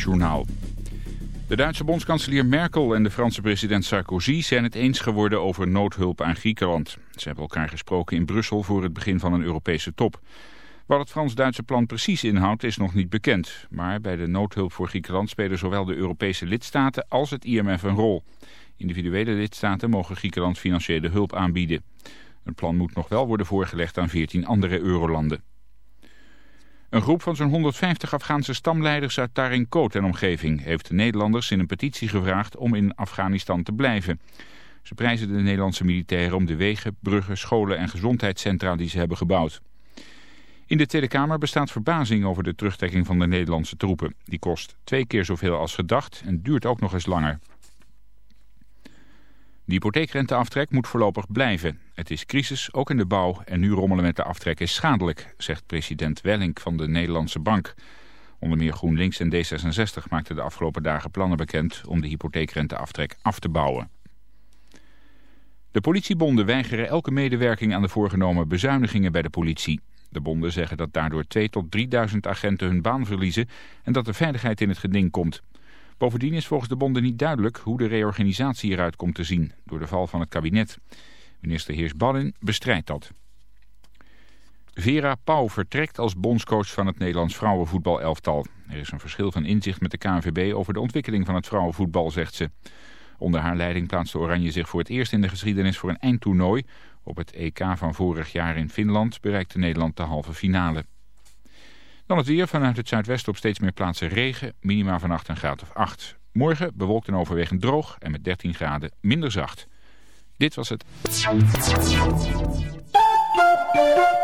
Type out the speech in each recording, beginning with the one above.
Journaal. De Duitse bondskanselier Merkel en de Franse president Sarkozy zijn het eens geworden over noodhulp aan Griekenland. Ze hebben elkaar gesproken in Brussel voor het begin van een Europese top. Wat het Frans-Duitse plan precies inhoudt is nog niet bekend. Maar bij de noodhulp voor Griekenland spelen zowel de Europese lidstaten als het IMF een rol. Individuele lidstaten mogen Griekenland financiële hulp aanbieden. Het plan moet nog wel worden voorgelegd aan 14 andere eurolanden. Een groep van zo'n 150 Afghaanse stamleiders uit Tarinkot en omgeving heeft de Nederlanders in een petitie gevraagd om in Afghanistan te blijven. Ze prijzen de Nederlandse militairen om de wegen, bruggen, scholen en gezondheidscentra die ze hebben gebouwd. In de Tweede Kamer bestaat verbazing over de terugtrekking van de Nederlandse troepen. Die kost twee keer zoveel als gedacht en duurt ook nog eens langer. De hypotheekrenteaftrek moet voorlopig blijven. Het is crisis, ook in de bouw, en nu rommelen met de aftrek is schadelijk, zegt president Wellink van de Nederlandse Bank. Onder meer GroenLinks en D66 maakten de afgelopen dagen plannen bekend om de hypotheekrenteaftrek af te bouwen. De politiebonden weigeren elke medewerking aan de voorgenomen bezuinigingen bij de politie. De bonden zeggen dat daardoor 2 tot 3.000 agenten hun baan verliezen en dat de veiligheid in het geding komt. Bovendien is volgens de bonden niet duidelijk hoe de reorganisatie eruit komt te zien door de val van het kabinet. Minister Heers Ballin bestrijdt dat. Vera Pauw vertrekt als bondscoach van het Nederlands vrouwenvoetbalelftal. Er is een verschil van inzicht met de KNVB over de ontwikkeling van het vrouwenvoetbal, zegt ze. Onder haar leiding plaatste Oranje zich voor het eerst in de geschiedenis voor een eindtoernooi. Op het EK van vorig jaar in Finland bereikte Nederland de halve finale. Dan het weer vanuit het zuidwesten op steeds meer plaatsen regen. Minima vannacht een graad of 8. Morgen bewolkt en overwegend droog en met 13 graden minder zacht. Dit was het.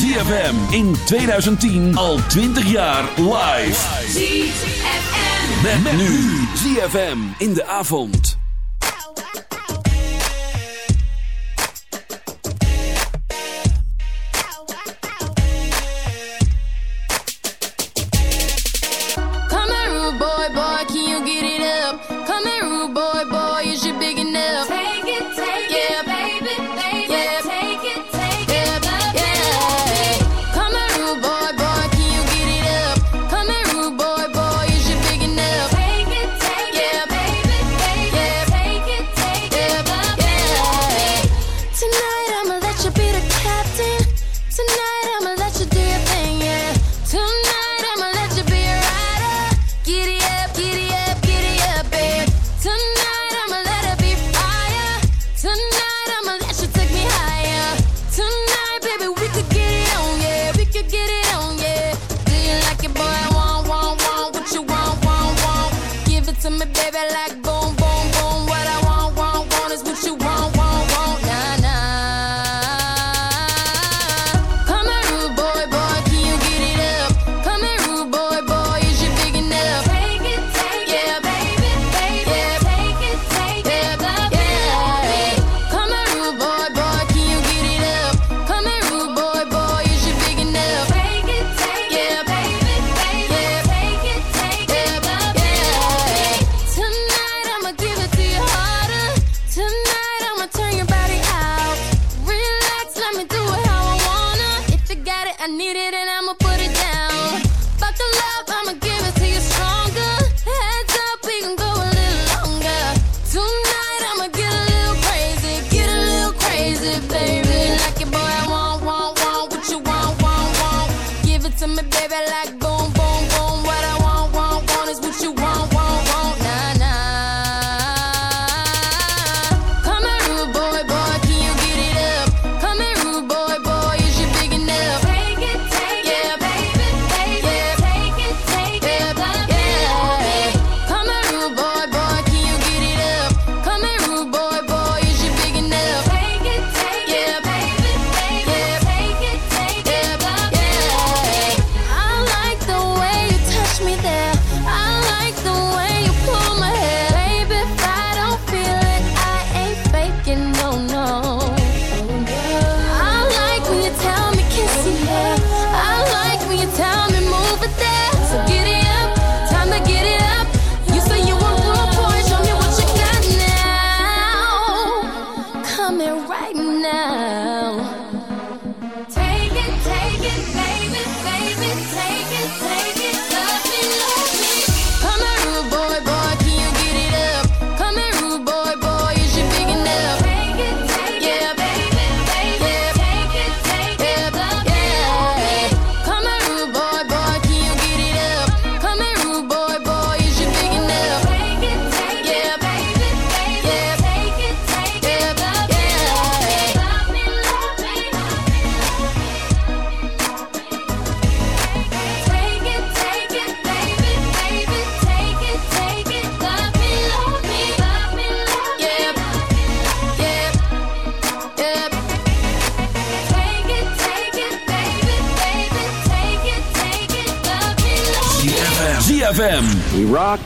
ZFM in 2010 al 20 jaar live. ZFM. Met, nu ZFM in de avond.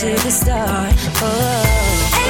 to the start. Oh. oh.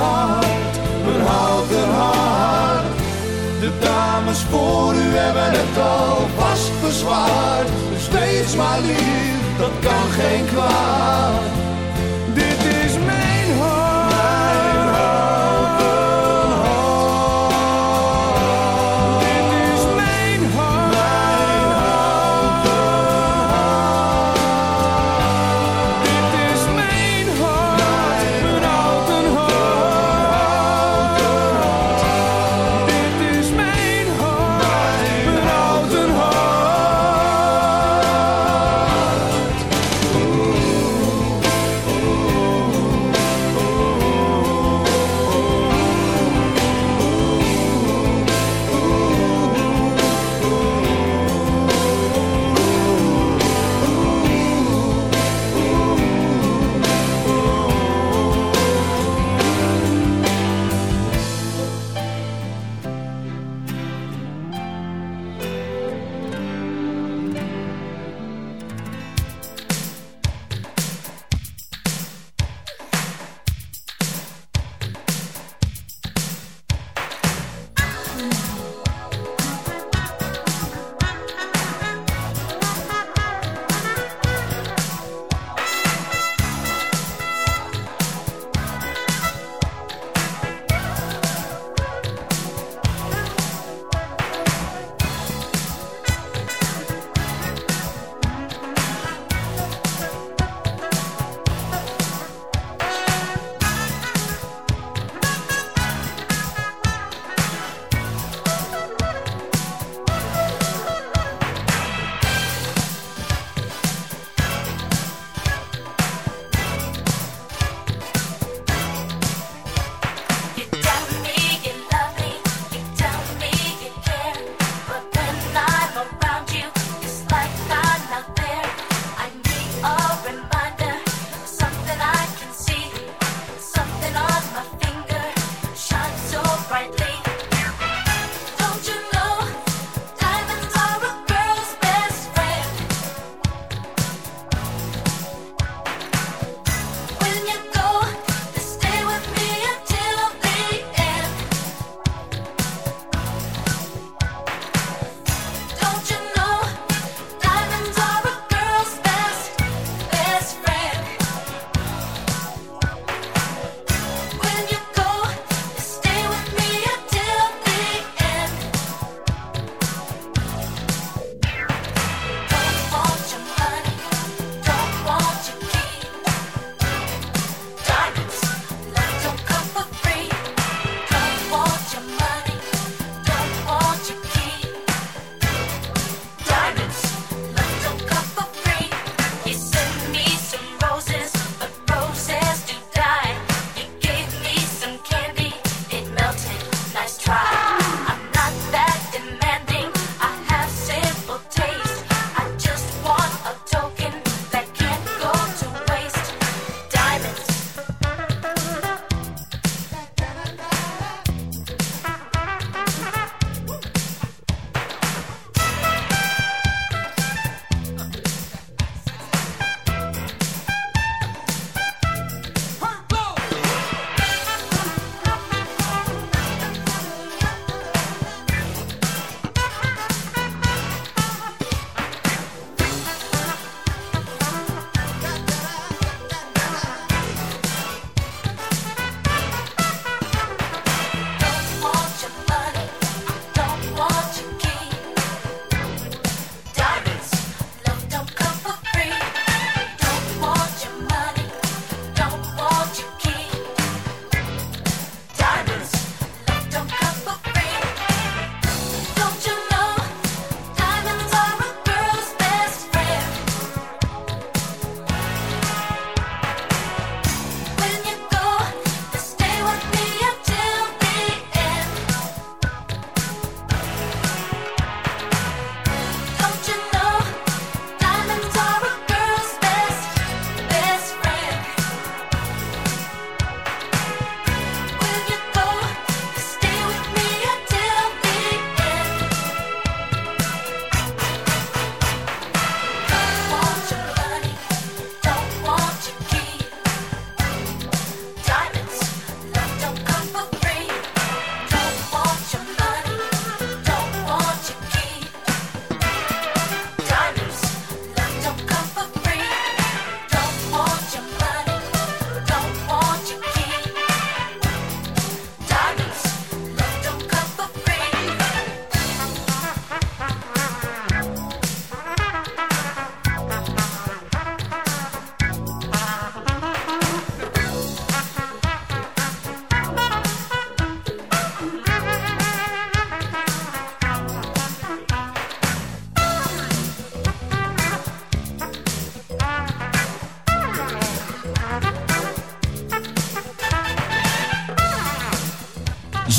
Hart, mijn houten hart. De dames voor u hebben het alvast verzwaard. Dus wees maar lief, dat kan geen kwaad.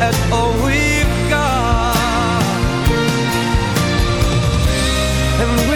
at all we've got. And